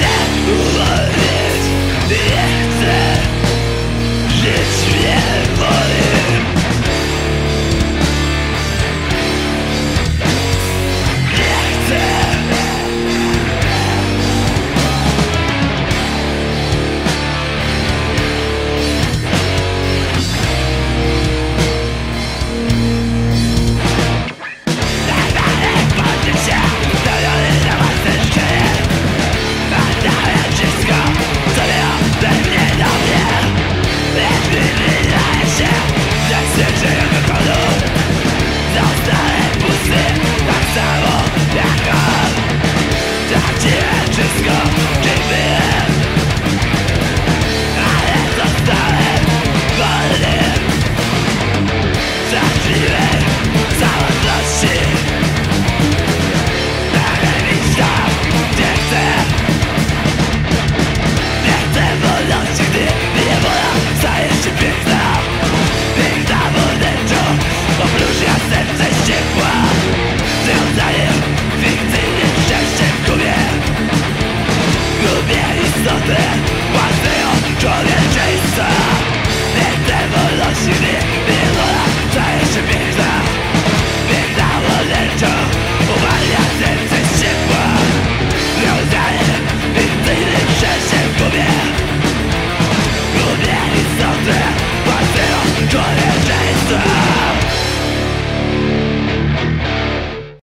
dead